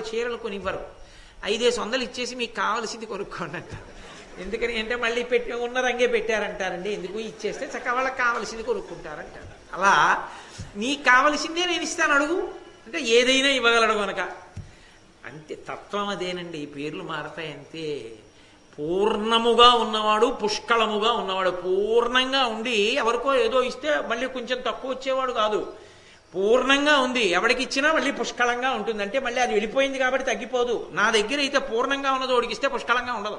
వాళ్ళు చీరలు కొనివ్వరు. ఐదేసి వందలు ఇచ్చేసి మీకు కావలసింది కొనుక్కోండి అంటారు ఎందుకని అంటే మళ్ళీ పెట్టి ఉన్న రంగే పెట్టారంటారండి. ఎందుకు? ఇచ్చేస్తే చక్కగా వాళ్ళకి కావలసింది కొనుక్కుంటారంటారు అలా నీకు కావలసిందే నేను ఇస్తాను అడుగు. అంటే ఏదైనా ఇవ్వగలడు కనుక అంతే తత్వం అదేనండి. పేర్లు మారతాయి అంతే పూర్ణముగా ఉన్నవాడు పుష్కళముగా ఉన్నవాడు పూర్ణంగా ఉండి ఎవరికో ఏదో ఇస్తే మళ్ళీ కొంచెం తక్కువ వచ్చేవాడు కాదు. పూర్ణంగా ఉంది. ఎవడికిచ్చినా మళ్ళీ పుష్కలంగా ఉంటుంది అంటే మళ్ళీ అది వెళ్ళిపోయింది కాబట్టి తగ్గిపోదు. నా దగ్గర అయితే పూర్ణంగా ఉన్నది వాడికి పుష్కలంగా ఉండదు.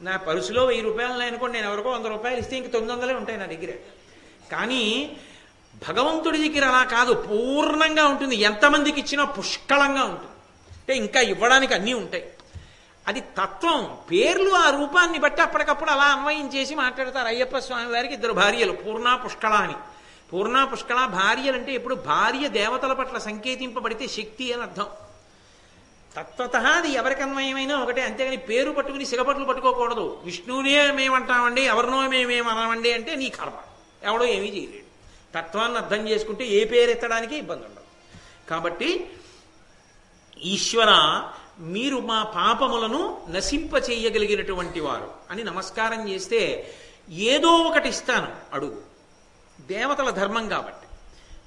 నా పరుసులో వెయ్యి రూపాయలు అనుకోండి నేను ఎవరికో వంద రూపాయలు ఇస్తే ఇంక తొమ్మిది వందలే ఉంటాయి నా దగ్గర. కానీ భగవంతుడి దగ్గర అలా కాదు పూర్ణంగా ఉంటుంది. ఎంతమందికి ఇచ్చినా పుష్కలంగా ఉంటుంది. అంటే ఇంకా ఇవ్వడానికి అన్నీ ఉంటాయి. అది తత్వం. పేర్లు ఆ రూపాన్ని బట్టి అప్పటికప్పుడు అలా అన్వయం చేసి మాట్లాడతారు అయ్యప్ప స్వామి వారికి ఇద్దరు భార్యలు పూర్ణ పుష్కళ అని. పూర్ణ పుష్కళ భార్యలు అంటే ఎప్పుడు భార్య దేవతల పట్ల సంకేతింపబడితే శక్తి అని అర్థం. తత్వత అది ఎవరికి అన్వయమైనా ఒకటే అంతేగాని పేరు పట్టుకుని సిగపట్లు పట్టుకోకూడదు. విష్ణువునే మేమంటామండి ఎవరినో మేమేమనమండి అంటే నీ కర్మ. ఎవడో ఏమీ చేయలేడు. తత్వాన్ని అర్థం చేసుకుంటే ఏ పేరు ఎత్తడానికి ఇబ్బంది ఉండదు. కాబట్టి ఈశ్వర మీరు మా పాపములను నశింప చేయగలిగినటువంటి వారు అని నమస్కారం చేస్తే ఏదో ఒకటి ఇస్తాను. అడుగు. దేవతల ధర్మం కాబట్టి.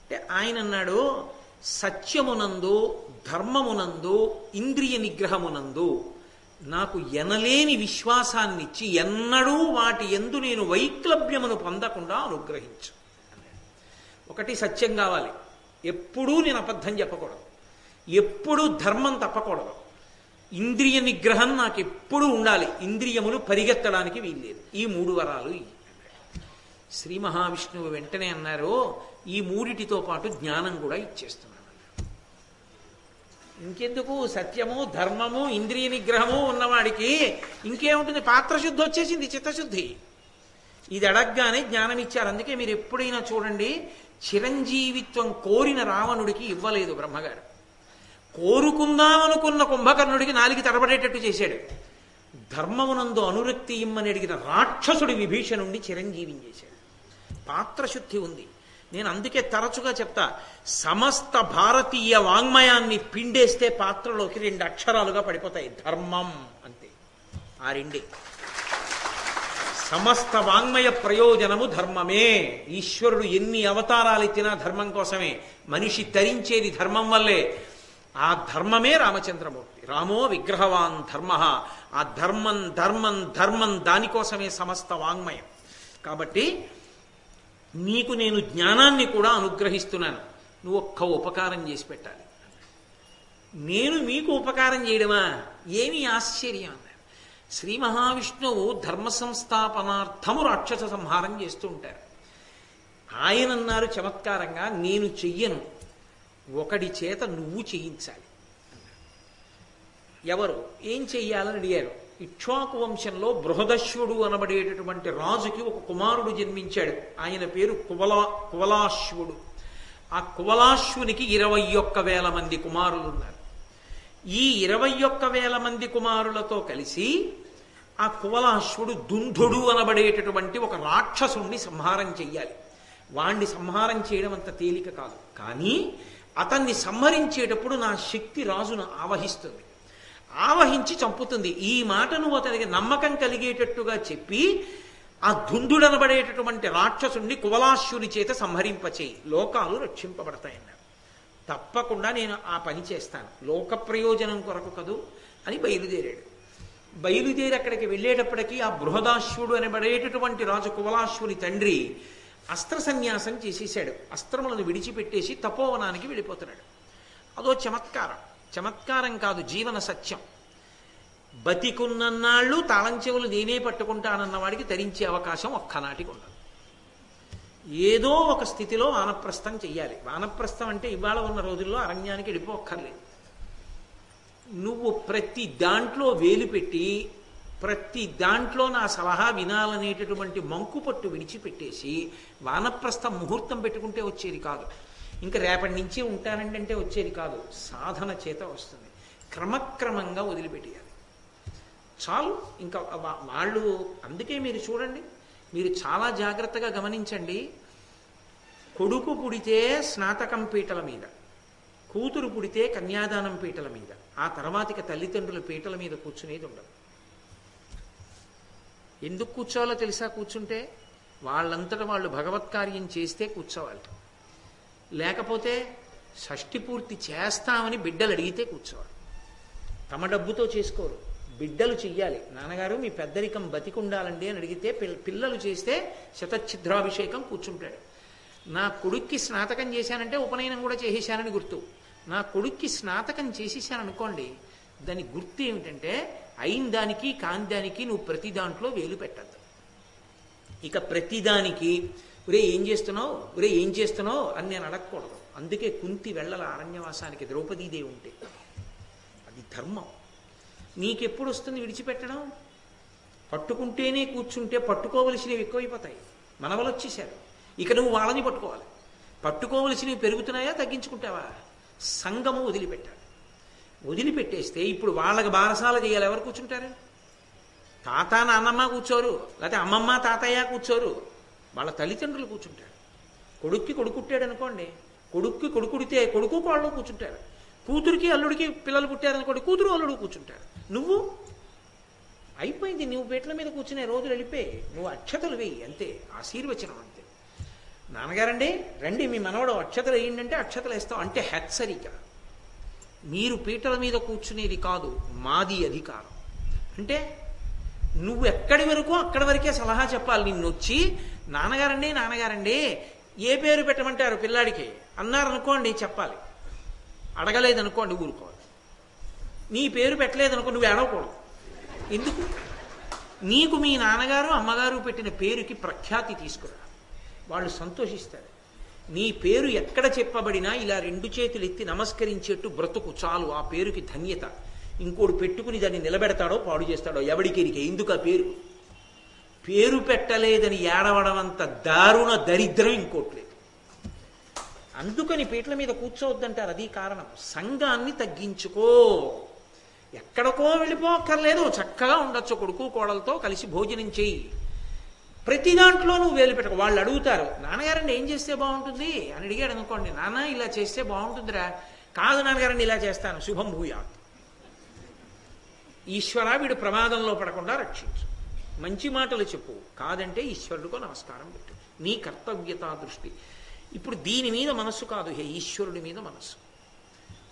అంటే ఆయన అన్నాడు సత్యమునందు ధర్మమునందు ఇంద్రియ నిగ్రహమునందు నాకు ఎనలేని విశ్వాసాన్నిచ్చి ఎన్నడూ వాటి ఎందు నేను వైక్లభ్యమును పొందకుండా అనుగ్రహించు. ఒకటి సత్యం కావాలి. ఎప్పుడూ నేను అబద్ధం చెప్పకూడదు. ఎప్పుడూ ధర్మం తప్పకూడదు. ఇంద్రియ నిగ్రహం నాకు ఎప్పుడూ ఉండాలి. ఇంద్రియములు పరిగెత్తడానికి వీల్లేదు. ఈ మూడు వరాలు శ్రీ మహావిష్ణువు వెంటనే అన్నారు ఈ మూడిటితో పాటు జ్ఞానం కూడా ఇచ్చేస్తున్నాను ఇంకెందుకు? సత్యము ధర్మము ఇంద్రియ నిగ్రహము ఉన్నవాడికి ఇంకేముంటుంది? పాత్రశుద్ధి వచ్చేసింది చిత్తశుద్ధి. ఇది అడగగానే జ్ఞానం ఇచ్చారు. అందుకే మీరు ఎప్పుడైనా చూడండి చిరంజీవిత్వం కోరిన రావణుడికి ఇవ్వలేదు బ్రహ్మగారు. కోరుకుందామనుకున్న కుంభకర్ణుడికి నాలుగు తడబడేటట్టు చేశాడు. ధర్మమునందు అనురక్తి ఇమ్మని అడిగిన రాక్షసుడి విభీషణుండి చిరంజీవిని చేశాడు. పాత్రశుద్ధి ఉంది. నేను అందుకే తరచుగా చెప్తా సమస్త భారతీయ వాంగ్మయాన్ని పిండేస్తే పాత్రలోకి రెండు అక్షరాలుగా పడిపోతాయి. ధర్మం అంతే. ఆ రెండే. సమస్త వాంగ్మయ ప్రయోజనము ధర్మమే. ఈశ్వరుడు ఎన్ని అవతారాలు ఎత్తినా ధర్మం కోసమే. మనిషి తరించేది ధర్మం వల్లే. ఆ ధర్మమే రామచంద్రమూర్తి. రామో విగ్రహవాన్ ధర్మ. ఆ ధర్మం ధర్మం ధర్మం దానికోసమే సమస్త వాంగ్మయం. కాబట్టి నీకు నేను జ్ఞానాన్ని కూడా అనుగ్రహిస్తున్నాను. నువ్వు ఒక్క ఉపకారం చేసి పెట్టాలి. నేను మీకు ఉపకారం చేయడమా? ఏమి ఆశ్చర్యం అన్నారు. శ్రీ మహావిష్ణువు ధర్మ సంస్థాపనార్థము రాక్షస సంహారం చేస్తూ ఉంటారు. ఆయన అన్నారు చమత్కారంగా నేను చెయ్యను. ఒకడి చేత నువ్వు చేయించాలి. ఎవరు? ఏం చెయ్యాలని అడిగారు? ఇక్ష్వాకు వంశంలో బృహదశ్వుడు అనబడేటటువంటి రాజుకి ఒక కుమారుడు జన్మించాడు. ఆయన పేరు కువలా కువలాశ్వుడు. ఆ కువలాశ్వునికి ఇరవై ఒక్క వేల మంది కుమారులు ఉన్నారు ఈ ఇరవై ఒక్క వేల మంది కుమారులతో కలిసి ఆ కువలాశ్వుడు దుంధుడు అనబడేటటువంటి ఒక రాక్షసుణ్ణి సంహారం చెయ్యాలి. వాణ్ణి సంహారం చేయడం అంత తేలిక కాదు. కానీ అతన్ని సంహరించేటప్పుడు నా శక్తి రాజును ఆవహిస్తుంది. ఆవహించి చంపుతుంది. ఈ మాట నువ్వు అతనికి నమ్మకం కలిగేటట్టుగా చెప్పి ఆ ధుందుడనబడేటటువంటి రాక్షసుణ్ణి కువలాశ్యుని చేత సంహరింపచేయి. లోకాలు రక్షింపబడతాయన్నారు. తప్పకుండా నేను ఆ పని చేస్తాను. లోక ప్రయోజనం కొరకు కదూ అని బయలుదేరాడు. బయలుదేరి అక్కడికి వెళ్ళేటప్పటికీ ఆ బృహదాశ్వుడు అనబడేటటువంటి రాజు కువలాశ్వుని తండ్రి అస్త్ర సన్యాసం చేసేసాడు అస్త్రములను విడిచిపెట్టేసి తపోవనానికి వెళ్ళిపోతున్నాడు. అదో చమత్కారం. చమత్కారం కాదు జీవన సత్యం. బతికున్నన్నాళ్ళు తాళం చెవులు నేనే పట్టుకుంటానన్న వాడికి తరించే అవకాశం ఒక్కనాటికి ఉండదు. ఏదో ఒక స్థితిలో వానప్రస్థం చెయ్యాలి. వానప్రస్థం అంటే ఇవాళ ఉన్న రోజుల్లో అరణ్యానికి వెళ్ళిపోక్కర్లేదు నువ్వు ప్రతి దాంట్లో వేలు పెట్టి ప్రతి దాంట్లో నా సలహా వినాలనేటటువంటి మంకు పట్టు విడిచిపెట్టేసి వానప్రస్థ ముహూర్తం పెట్టుకుంటే వచ్చేది కాదు. ఇంకా రేపటి నుంచి ఉంటానండి అంటే వచ్చేది కాదు. సాధన చేత వస్తుంది. క్రమక్రమంగా వదిలిపెట్టేయాలి. చాలు. ఇంకా వాళ్ళు అందుకే మీరు చూడండి. మీరు చాలా జాగ్రత్తగా గమనించండి. కొడుకు పుడితే స్నాతకం పీటల మీద. కూతురు పుడితే కన్యాదానం పీటల మీద. ఆ తర్వాతిక తల్లిదండ్రుల పీటల మీద కూర్చునేది ఉండదు. ఎందుకు కూర్చోవాలో తెలుసా కూర్చుంటే? వాళ్ళంతట వాళ్ళు భగవత్ కార్యం చేస్తే కూర్చోవాలి. లేకపోతే షష్టి పూర్తి చేస్తామని బిడ్డలు అడిగితే కూర్చోవాలి. తమ డబ్బుతో చేసుకోరు. బిడ్డలు చెయ్యాలి. నాన్నగారు మీ పెద్దరికం బతికుండాలండి అని అడిగితే పిల్ల- పిల్లలు చేస్తే శతఛిద్రాభిషేకం కూర్చుంటాడు. నా కొడుక్కి స్నాతకం చేశానంటే ఉపనయనం కూడా చేసేశానని గుర్తు. నా కొడుక్కి స్నాతకం చేసేసాననుకోండి దాని గుర్తు ఏమిటంటే అయిన దానికి కాని దానికి నువ్వు ప్రతి దాంట్లో వేలు పెట్టద్దు. ఇక ప్రతిదానికి ఒరే ఏం చేస్తున్నావు? ఒరే ఏం చేస్తున్నావు? అని నేను అడగకూడదు. అందుకే కుంతి వెళ్ళల అరణ్యవాసానికి ద్రౌపదీదేవి ఉంటే. అది ధర్మం. నీకెప్పుడు వస్తుంది విడిచిపెట్టడం? పట్టుకుంటేనే కూర్చుంటే పట్టుకోవలసినవి ఎక్కువైపోతాయి. మనవలు వచ్చేసారు ఇక నువ్వు వాళ్ళని పట్టుకోవాలి. పట్టుకోవలసినవి పెరుగుతున్నాయా తగ్గించుకుంటావా? సంగము వదిలిపెట్టాలి వదిలిపెట్టేస్తే ఇప్పుడు వాళ్ళకి బారసాల చేయాలి ఎవరు కూర్చుంటారు? తాత నాన్నమ్మ కూర్చోరు. లేకపోతే అమ్మమ్మ తాతయ్య కూర్చోరు. వాళ్ళ తల్లిదండ్రులు కూర్చుంటారు. కొడుక్కి కొడుకుట్టాడు అనుకోండి కొడుక్కి కొడుకుడితే కొడుకు కోళ్ళు కూర్చుంటారు. కూతురికి అల్లుడికి పిల్లలు పుట్టారనుకోండి కూతురు అల్లుడు కూర్చుంటారు. నువ్వు? అయిపోయింది నువ్వు పీటల మీద కూర్చునే రోజులు వెళ్ళిపోయి నువ్వు అక్షతలు వేయి అంతే ఆశీర్వచనం అంతే. నాన్నగారండి రండి మీ మనవడు అక్షతలు వేయండి అక్షతలు వేస్తాం అంటే హెచ్చరిక. మీరు పీటల మీద కూర్చునేది కాదు మాది అధికారం. అంటే నువ్వు ఎక్కడి వరకు అక్కడి వరకే సలహా చెప్పాలి నిన్ను వచ్చి నాన్నగారండి నాన్నగారండి ఏ పేరు పెట్టమంటారు పిల్లాడికి? అన్నారనుకోండి చెప్పాలి. అడగలేదనుకోండి ఊరుకోవాలి. నీ పేరు పెట్టలేదనుకో నువ్వు ఏడవకూడదు. ఎందుకు? నీకు మీ నాన్నగారు అమ్మగారు పెట్టిన పేరుకి ప్రఖ్యాతి తీసుకురా. వాళ్ళు సంతోషిస్తారు. నీ పేరు ఎక్కడ చెప్పబడినా ఇలా రెండు చేతులు ఎత్తి నమస్కరించేట్టు బ్రతుకు చాలు. ఆ పేరుకి ధన్యత. ఇంకోడు పెట్టుకుని దాన్ని నిలబెడతాడో పాడు చేస్తాడో ఎవడికెరికే ఎందుకు ఆ పేరు? పేరు పెట్టలేదని ఏడవడం అంత దారుణ దరిద్రం ఇంకోటి లేదు. అందుకని పీటల మీద కూర్చోవద్దంటారు. అది కారణం. సంఘాన్ని తగ్గించుకో. ఎక్కడికో వెళ్ళిపోక్కర్లేదు. చక్కగా ఉండొచ్చు కొడుకు కోడలతో కలిసి భోజనం చేయి. ప్రతి దాంట్లో నువ్వు వేలు పెట్టక. వాళ్ళు అడుగుతారు నాన్నగారండి ఏం చేస్తే బాగుంటుంది? అని అడిగాడు అనుకోండి నాన్న ఇలా చేస్తే బాగుంటుందిరా. కాదు నాన్నగారండి ఇలా చేస్తాను. శుభం భూయాత్. ఈశ్వర వీడు ప్రమాదంలో పడకుండా రక్షించు. మంచి మాటలు చెప్పు. కాదంటే ఈశ్వరుడికో నమస్కారం పెట్టు. నీ కర్తవ్యత దృష్టి. ఇప్పుడు దీని మీద మనస్సు కాదు హే ఈశ్వరుడి మీద మనస్సు.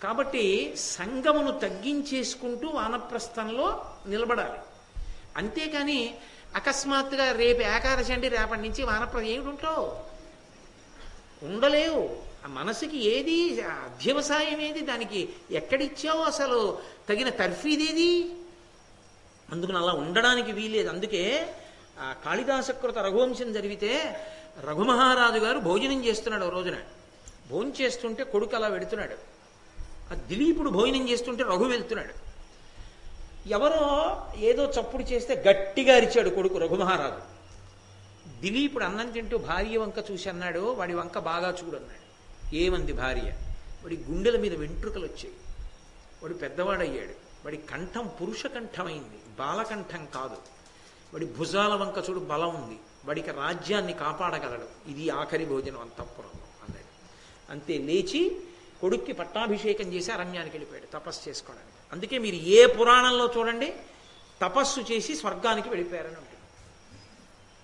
కాబట్టి సంగమును తగ్గించేసుకుంటూ వానప్రస్థంలో నిలబడాలి. అంతేకాని అకస్మాత్తుగా రేపు ఏకాదశి అంటే రేపటి నుంచి వానప్రస్థం ఏమిటి ఉంటావు? ఉండలేవు. ఆ మనసుకి ఏది అధ్యవసాయం ఏది? దానికి ఎక్కడిచ్చావు అసలు? తగిన తర్ఫీదేది అందుకని అలా ఉండడానికి వీలేదు అందుకే ఆ కాళిదాసకృత రఘువంశం జరిగితే రఘుమహారాజు గారు భోజనం చేస్తున్నాడు ఓ రోజున. భోజనం చేస్తుంటే కొడుకు అలా పెడుతున్నాడు ఆ దిలీపుడు భోజనం చేస్తుంటే రఘు వెళ్తున్నాడు. ఎవరో ఏదో చప్పుడు చేస్తే గట్టిగా అరిచాడు కొడుకు రఘుమహారాజు దిలీపుడు అన్నం తింటూ భార్య వంక చూసి అన్నాడు వాడి వంక బాగా చూడన్నాడు ఏమంది భార్య? వాడి గుండెల మీద వెంట్రుకలు వచ్చాయి. వాడు పెద్దవాడయ్యాడు. వాడి కంఠం పురుష కంఠమైంది బాలకంఠం కాదు. వాడి భుజాల వంక చూడు బలం ఉంది. వాడికి రాజ్యాన్ని కాపాడగలడు. ఇది ఆఖరి భోజనం అంతఃపురంలో అన్నాడు. అంతే లేచి కొడుక్కి పట్టాభిషేకం చేసి అరణ్యానికి వెళ్ళిపోయాడు తపస్సు చేసుకోవడానికి. అందుకే మీరు ఏ పురాణంలో చూడండి తపస్సు చేసి స్వర్గానికి వెళ్ళిపోయారని ఉంటుంది.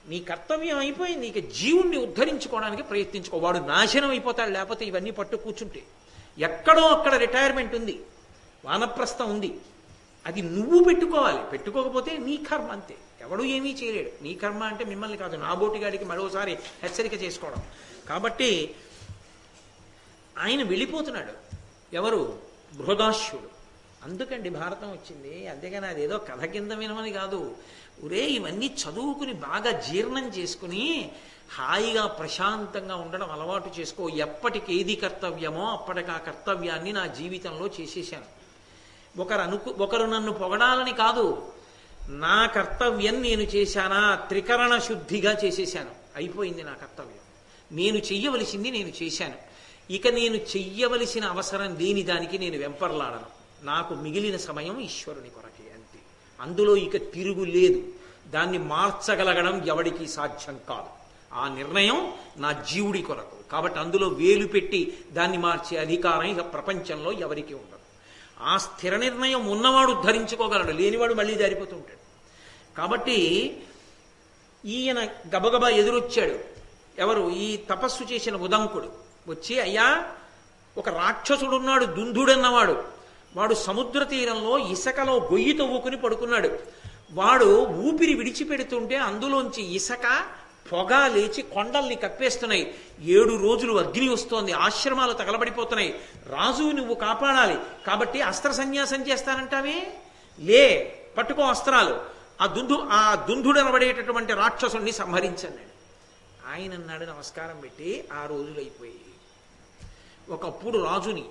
నీ కర్తవ్యం అయిపోయింది ఇక జీవుణ్ణి ఉద్ధరించుకోవడానికి ప్రయత్నించుకో వాడు నాశనం అయిపోతాడు లేకపోతే ఇవన్నీ పట్టు కూర్చుంటే. ఎక్కడో అక్కడ రిటైర్మెంట్ ఉంది వానప్రస్థం ఉంది. అది నువ్వు పెట్టుకోవాలి. పెట్టుకోకపోతే నీ కర్మ అంతే. ఎవడు ఏమీ చేయలేడు. నీ కర్మ అంటే మిమ్మల్ని కాదు నా బోటిగాడికి మరోసారి హెచ్చరిక చేసుకోవడం. కాబట్టి ఆయన వెళ్ళిపోతున్నాడు. ఎవరు? బృహదాశ్యుడు. అందుకండి భారతం వచ్చింది. అంతేగాని ఏదో కథ కింద వినమని కాదు. ఒరే ఇవన్నీ చదువుకుని బాగా జీర్ణం చేసుకుని హాయిగా ప్రశాంతంగా ఉండడం అలవాటు చేసుకో. ఎప్పటికి ఏది కర్తవ్యమో అప్పటికి ఆ కర్తవ్యాన్ని నా జీవితంలో చేసేసాను ఒకరు అనుకు ఒకరు నన్ను పొగడాలని కాదు. నా కర్తవ్యం నేను చేశానా? త్రికరణ శుద్ధిగా చేసేశాను. అయిపోయింది నా కర్తవ్యం. నేను చెయ్యవలసింది నేను చేశాను. ఇక నేను చెయ్యవలసిన అవసరం లేని దానికి నేను వెంపర్లాడను. నాకు మిగిలిన సమయం ఈశ్వరుని కొరకే అంతే. అందులో ఇక తిరుగు లేదు. దాన్ని మార్చగలగడం ఎవడికి సాధ్యం కాదు. ఆ నిర్ణయం నా జీవుడి కొరకు. కాబట్టి అందులో వేలు పెట్టి దాన్ని మార్చే అధికారం ఇక ప్రపంచంలో ఎవరికి ఉండదు. ఆ స్థిర నిర్ణయం ఉన్నవాడు ధరించుకోగలడు లేనివాడు మళ్ళీ జారిపోతుంటాడు. కాబట్టి ఈయన గబగబా ఎదురొచ్చాడు. ఎవరు? ఈ తపస్సు చేసిన ఉదంకుడు. వచ్చి అయ్యా ఒక రాక్షసుడున్నాడు దుందుడన్నవాడు. వాడు సముద్ర తీరంలో ఇసకలో గొయ్యి తవ్వుకుని పడుకున్నాడు. వాడు ఊపిరి విడిచిపెడుతుంటే అందులోంచి ఇసక పొగ లేచి కొండల్ని కప్పేస్తున్నాయి. ఏడు రోజులు అగ్ని వస్తోంది ఆశ్రమాలు తగలబడిపోతున్నాయి. రాజు నువ్వు కాపాడాలి. కాబట్టి అస్త్ర సన్యాసం చేస్తానంటావే? లే పట్టుకో అస్త్రాలు. ఆ దుందు ఆ దుందుడనబడేటటువంటి రాక్షసుణ్ణి సంహరించన్నాడు ఆయన అన్నాడు నమస్కారం పెట్టి ఆ రోజులు అయిపోయాయి. ఒకప్పుడు రాజుని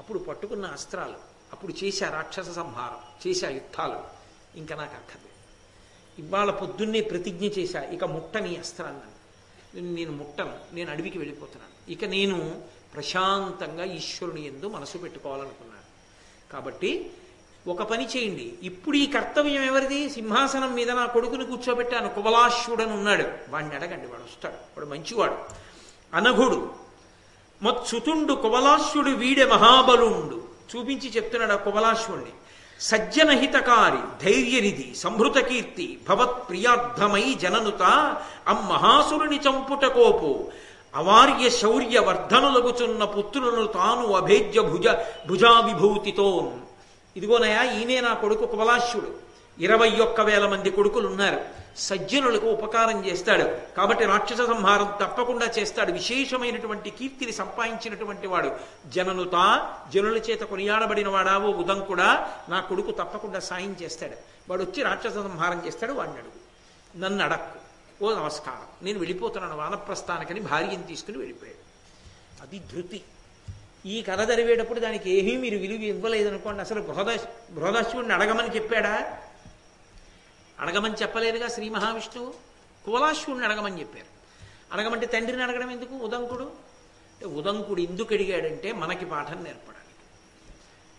అప్పుడు పట్టుకున్న అస్త్రాలు అప్పుడు చేశా రాక్షస సంహారం చేశా యుద్ధాలు. ఇంకా నాకు అక్కర్లేదు. ఇవాళ పొద్దున్నే ప్రతిజ్ఞ చేశా ఇక ముట్టని అస్త్రాన్ని. నేను- నేను ముట్టను నేను అడవికి వెళ్ళిపోతున్నాను. ఇక నేను ప్రశాంతంగా ఈశ్వరుని ఎందు మనసు పెట్టుకోవాలనుకున్నాను. కాబట్టి ఒక పని చేయండి. ఇప్పుడు ఈ కర్తవ్యం ఎవరిది? సింహాసనం మీద నా కొడుకుని కూర్చోబెట్టాను. కుబలాశ్వుడని ఉన్నాడు వాడిని అడగండి వాడు వస్తాడు. వాడు మంచివాడు. అనఘుడు. మత్సుతుండు కువలాశ్యుడు వీడే మహాబలుండు. చూపించి చెప్తున్నాడు ఆ కువలాశ్వుణ్ణి సజ్జనహితకారి ధైర్యనిధి సంభృత కీర్తి భవత్ ప్రియార్థమై జననుత అమ్మహాసురుని చంపుట కోపు. అవార్య శౌర్య వర్ధనలగుచున్న పుత్రులను తాను అభేద్య భుజ భుజా విభూతితో ఇదిగోనయా ఈయనే నా కొడుకు కుబలాశ్యుడు ఇరవై ఒక్క వేల మంది కొడుకులు ఉన్నారు సజ్జనులకు ఉపకారం చేస్తాడు. కాబట్టి రాక్షస సంహారం తప్పకుండా చేస్తాడు. విశేషమైనటువంటి కీర్తిని సంపాదించినటువంటి వాడు. జననుత జనుల చేత కొనియాడబడిన వాడావో ఉదంకుడా నా కొడుకు తప్పకుండా సాయం చేస్తాడు. వాడు వచ్చి రాక్షస సంహారం చేస్తాడు వాడిని అడుగు నన్ను అడక్కు ఓ నమస్కారం. నేను వెళ్ళిపోతున్నాను వానప్రస్థానికని భార్యను తీసుకుని వెళ్ళిపోయాడు. అది ధృతి. ఈ కథ జరిగేటప్పుడు దానికి ఏమీ మీరు విలువ ఇవ్వలేదనుకోండి. అసలు బృహద బృహదాశ్వుడిని అడగమని చెప్పాడా? అడగమని చెప్పలేదుగా శ్రీ మహావిష్ణువు. కులాశ్వుడిని అడగమని చెప్పారు. అడగమంటే తండ్రిని అడగడం ఎందుకు? ఉదంకుడు. అంటే ఉదంకుడు ఎందుకు అడిగాడంటే మనకి పాఠం నేర్పడానికి.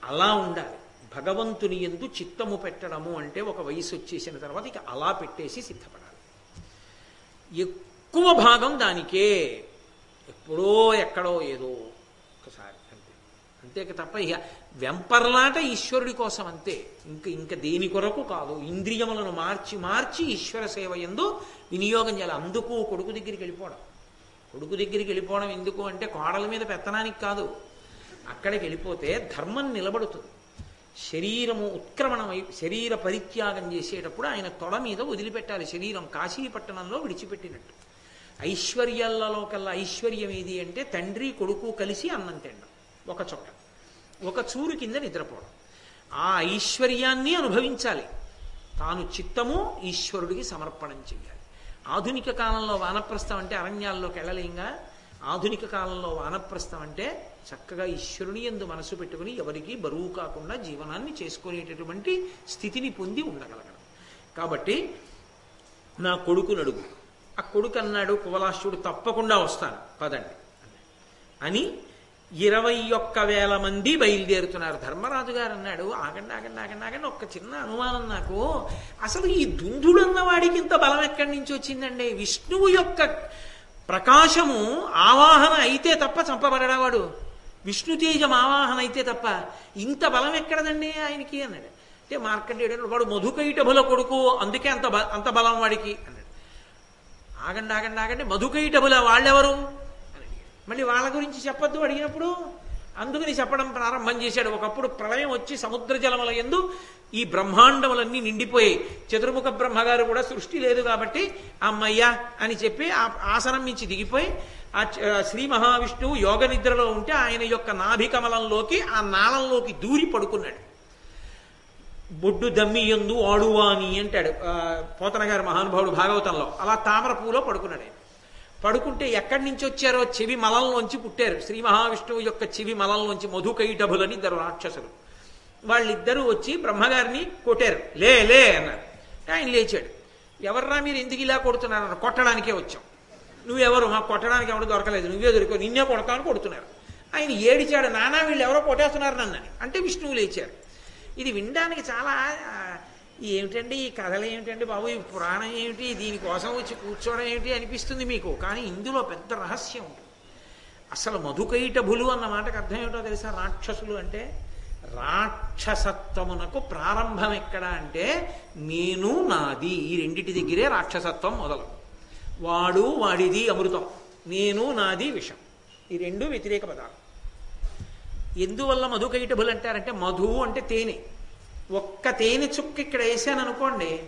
అలా ఉండాలి. భగవంతుని ఎందు చిత్తము పెట్టడము అంటే ఒక వయసు వచ్చేసిన తర్వాత ఇక అలా పెట్టేసి సిద్ధపడాలి. ఎక్కువ భాగం దానికే. ఎప్పుడో ఎక్కడో ఏదో ఒకసారి అంతే. అంతేక తప్ప ఇక వెంపర్లాట ఈశ్వరుడి కోసం అంతే. ఇంక ఇంక దేని కొరకు కాదు. ఇంద్రియములను మార్చి మార్చి ఈశ్వర సేవ ఎందు వినియోగం చేయాలి. అందుకు కొడుకు దగ్గరికి వెళ్ళిపోవడం. కొడుకు దగ్గరికి వెళ్ళిపోవడం ఎందుకు అంటే కోడల మీద పెత్తనానికి కాదు. అక్కడికి వెళ్ళిపోతే ధర్మం నిలబడుతుంది. శరీరము ఉత్క్రమణమై శరీర పరిత్యాగం చేసేటప్పుడు ఆయన తొడ మీద వదిలిపెట్టాలి. శరీరం కాశీపట్టణంలో విడిచిపెట్టినట్టు. ఐశ్వర్యాలలో కల్లా ఐశ్వర్యం ఏది అంటే తండ్రి కొడుకు కలిసి అన్నం తినడం. ఒక చోట. ఒక చూరు కింద నిద్రపోవడం. ఆ ఐశ్వర్యాన్ని అనుభవించాలి. తాను చిత్తము ఈశ్వరుడికి సమర్పణం చెయ్యాలి. ఆధునిక కాలంలో వానప్రస్థం అంటే అరణ్యాల్లోకి వెళ్ళలేంగా. ఆధునిక కాలంలో వానప్రస్థం అంటే చక్కగా ఈశ్వరుని ఎందు మనసు పెట్టుకుని ఎవరికి బరువు కాకుండా జీవనాన్ని చేసుకునేటటువంటి స్థితిని పొంది ఉండగలగడం. కాబట్టి నా కొడుకు నడుగు ఆ కొడుకు అన్నాడు కువలాశ్వుడు తప్పకుండా వస్తాను. పదండి. అని ఇరవై ఒక్క వేల మంది బయలుదేరుతున్నారు. ధర్మరాజు గారు అన్నాడు ఆగండి ఆగండి ఆగండి ఆగండి ఒక్క చిన్న అనుమానం నాకు. అసలు ఈ దుందుడున్న వాడికి ఇంత బలం ఎక్కడి నుంచి వచ్చిందండి? విష్ణువు యొక్క ప్రకాశము ఆవాహన అయితే తప్ప చంపబడవాడు విష్ణు తేజం ఆవాహన అయితే తప్ప ఇంత బలం ఎక్కడదండి ఆయనకి? అన్నాడు. అంటే మార్కండేయుడు వాడు మధుకైటభుల కొడుకు అందుకే అంత బ- అంత బలం వాడికి. అన్నాడు. ఆగండి ఆగండి ఆగండి మధుకైటభుల వాళ్ళెవరు? మళ్ళీ వాళ్ళ గురించి చెప్పొద్దు అడిగినప్పుడు అందుకని చెప్పడం ప్రారంభం చేశాడు. ఒకప్పుడు ప్రళయం వచ్చి సముద్ర జలముల ఎందు ఈ బ్రహ్మాండములన్నీ నిండిపోయాయి. చతుర్ముఖ బ్రహ్మగారు కూడా సృష్టి లేదు కాబట్టి అమ్మయ్యా అని చెప్పి ఆ ఆసనం నుంచి దిగిపోయి ఆ శ్రీ మహావిష్ణువు యోగ నిద్రలో ఉంటే ఆయన యొక్క నాభికమలంలోకి ఆ నాళంలోకి దూరి పడుకున్నాడు. బొడ్డు దమ్మియందు ఆడువాని అంటాడు. ఆ, పోతన గారి మహానుభావుడు భాగవతంలో. అలా తామర పడుకున్నాడు ఆయన. పడుకుంటే ఎక్కడి నుంచి వచ్చారో చెవి మలంలోంచి పుట్టారు. శ్రీ మహావిష్ణువు యొక్క చెవి మలంలోంచి మధుకైటభులని ఇద్దరు రాక్షసులు. వాళ్ళిద్దరూ వచ్చి బ్రహ్మగారిని కొట్టారు. లే లే అన్నారు. ఆయన లేచాడు. ఎవర్రా మీరు ఎందుకు ఇలా కొడుతున్నారు? కొట్టడానికే వచ్చాం. నువ్వెవరు? మాకు కొట్టడానికి ఎవరు దొరకలేదు. నువ్వే దొరికావు. నిన్నే కొడతాను కొడుతున్నారు. ఆయన ఏడిచాడు నానా వీళ్ళు ఎవరో కొట్టేస్తున్నారు నన్ను అంటే విష్ణువు లేచారు ఇది వినడానికి చాలా ఏమిటండి ఈ కథలు ఏమిటండి బాబు? ఈ పురాణం ఏమిటి? దీనికోసం వచ్చి కూర్చోవడం ఏమిటి అనిపిస్తుంది మీకు? కానీ ఇందులో పెద్ద రహస్యం. ఉంటుంది అసలు మధుకైటభులు అన్న మాటకు అర్థం ఏమిటో తెలుసా రాక్షసులు అంటే? రాక్షసత్వమునకు ప్రారంభం ఎక్కడ అంటే నేను నాది ఈ రెండిటి దగ్గరే రాక్షసత్వం మొదలు. వాడు వాడిది అమృతం. నేను నాది విషం. ఈ రెండు వ్యతిరేక పదాలు. ఎందువల్ల మధుకైటభులు అంటారంటే మధు అంటే తేనె. ఒక్క తేనె చుక్క ఇక్కడ వేసాను అనుకోండి